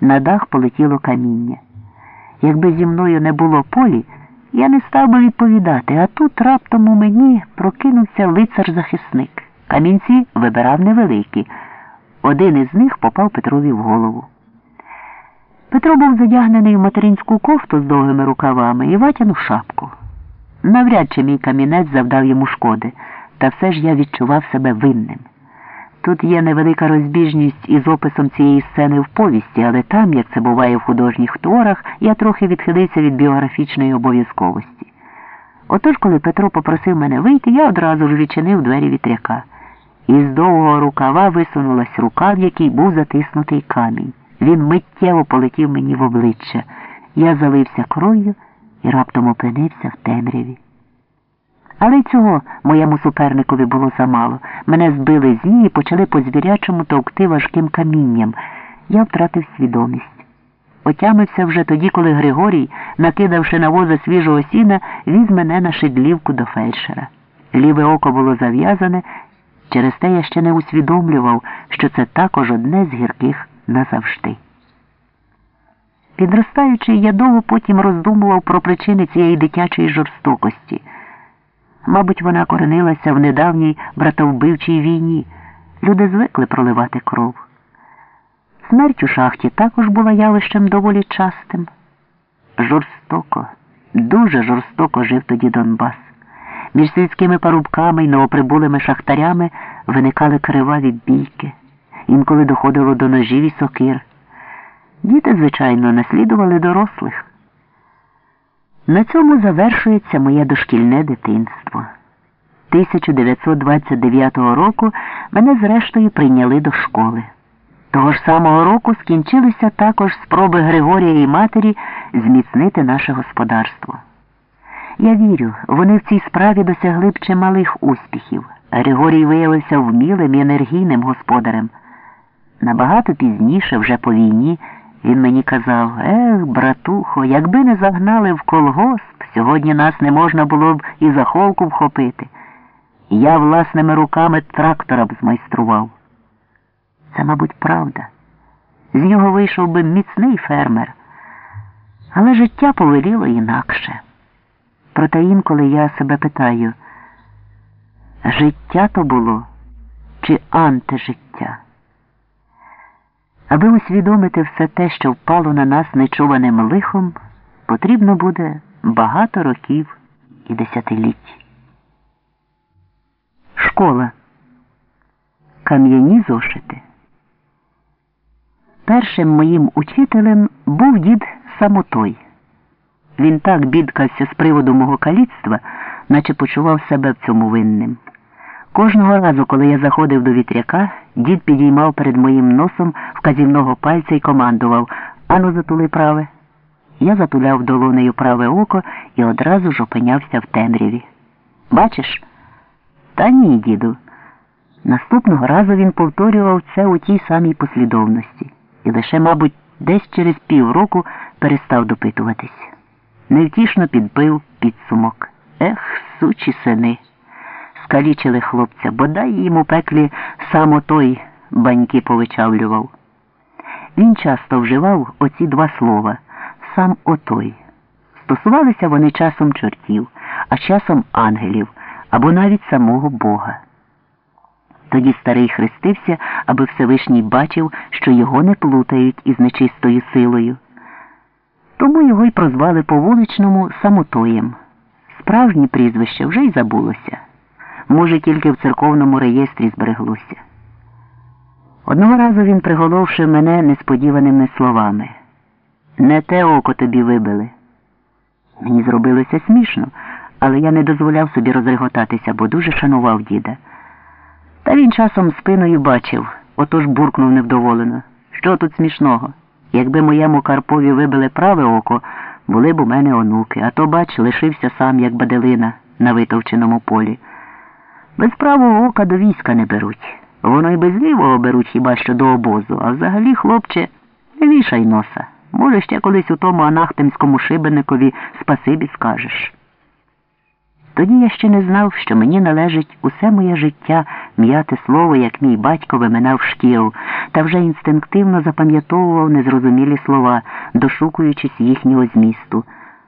На дах полетіло каміння. Якби зі мною не було полі, я не став би відповідати, а тут раптом у мені прокинувся лицар-захисник. Камінці вибирав невеликі. Один із них попав Петрові в голову. Петро був задягнений в материнську кофту з довгими рукавами і ватяну шапку. Навряд чи мій камінець завдав йому шкоди, та все ж я відчував себе винним. Тут є невелика розбіжність із описом цієї сцени в повісті, але там, як це буває в художніх творах, я трохи відхилився від біографічної обов'язковості. Отож, коли Петро попросив мене вийти, я одразу ж відчинив двері вітряка. Із довгого рукава висунулась рука, в якій був затиснутий камінь. Він миттєво полетів мені в обличчя. Я залився кров'ю і раптом опинився в темряві. Але цього моєму суперникові було замало. Мене збили з ніг і почали по звірячому товкти важким камінням. Я втратив свідомість. Отямився вже тоді, коли Григорій, накидавши на воза свіжого сіна, віз мене на шидлівку до фельдшера. Ліве око було зав'язане, через те я ще не усвідомлював, що це також одне з гірких назавжди. Підростаючи, я довго потім роздумував про причини цієї дитячої жорстокості. Мабуть, вона коренилася в недавній братовбивчій війні. Люди звикли проливати кров. Смерть у шахті також була явищем доволі частим. Жорстоко, дуже жорстоко жив тоді Донбас. Між сільськими парубками й новоприбулими шахтарями виникали криваві бійки. Інколи доходило до ножів і сокир. Діти, звичайно, наслідували дорослих. На цьому завершується моє дошкільне дитинство. 1929 року мене зрештою прийняли до школи. Того ж самого року скінчилися також спроби Григорія і матері зміцнити наше господарство. Я вірю, вони в цій справі досягли б чималих успіхів. Григорій виявився вмілим і енергійним господарем. Набагато пізніше, вже по війні, він мені казав, ех, братухо, якби не загнали в колгосп, сьогодні нас не можна було б і за холку вхопити. Я власними руками трактора б змайстрував. Це, мабуть, правда. З нього вийшов би міцний фермер. Але життя повеліло інакше. Проте інколи я себе питаю, життя то було чи антижиття? Аби усвідомити все те, що впало на нас нечуваним лихом, потрібно буде багато років і десятиліть. Школа. Кам'яні зошити. Першим моїм учителем був дід Самотой. Він так бідкався з приводу мого каліцтва, наче почував себе в цьому винним. Кожного разу, коли я заходив до вітряка, дід підіймав перед моїм носом вказівного пальця і командував Ану, затули праве. Я затуляв долонею праве око і одразу ж опинявся в темряві. Бачиш? Та ні, діду. Наступного разу він повторював це у тій самій послідовності і лише, мабуть, десь через півроку перестав допитуватись. Невтішно підбив підсумок. Ех, сучі сини. Скалічили хлопця, бодай їм у пеклі сам той баньки повичавлював. Він часто вживав оці два слова сам отой. Стосувалися вони часом чортів, а часом ангелів або навіть самого Бога. Тоді старий хрестився, аби Всевишній бачив, що його не плутають із нечистою силою. Тому його й прозвали по вуличному самотоєм. Справжнє прізвище вже й забулося. Може, тільки в церковному реєстрі збереглося. Одного разу він приголовшив мене несподіваними словами. Не те око тобі вибили. Мені зробилося смішно, але я не дозволяв собі розреготатися, бо дуже шанував діда. Та він часом спиною бачив, отож буркнув невдоволено. Що тут смішного? Якби моєму Карпові вибили праве око, були б у мене онуки, а то, бач, лишився сам, як баделина на витовченому полі. Без правого ока до війська не беруть. Воно й без лівого беруть хіба що до обозу, а взагалі, хлопче, не вішай носа. Може, ще колись у тому анахтемському шибеникові спасибі скажеш. Тоді я ще не знав, що мені належить усе моє життя м'яти слово, як мій батько виминав шкіру, та вже інстинктивно запам'ятовував незрозумілі слова, дошукуючись їхнього змісту.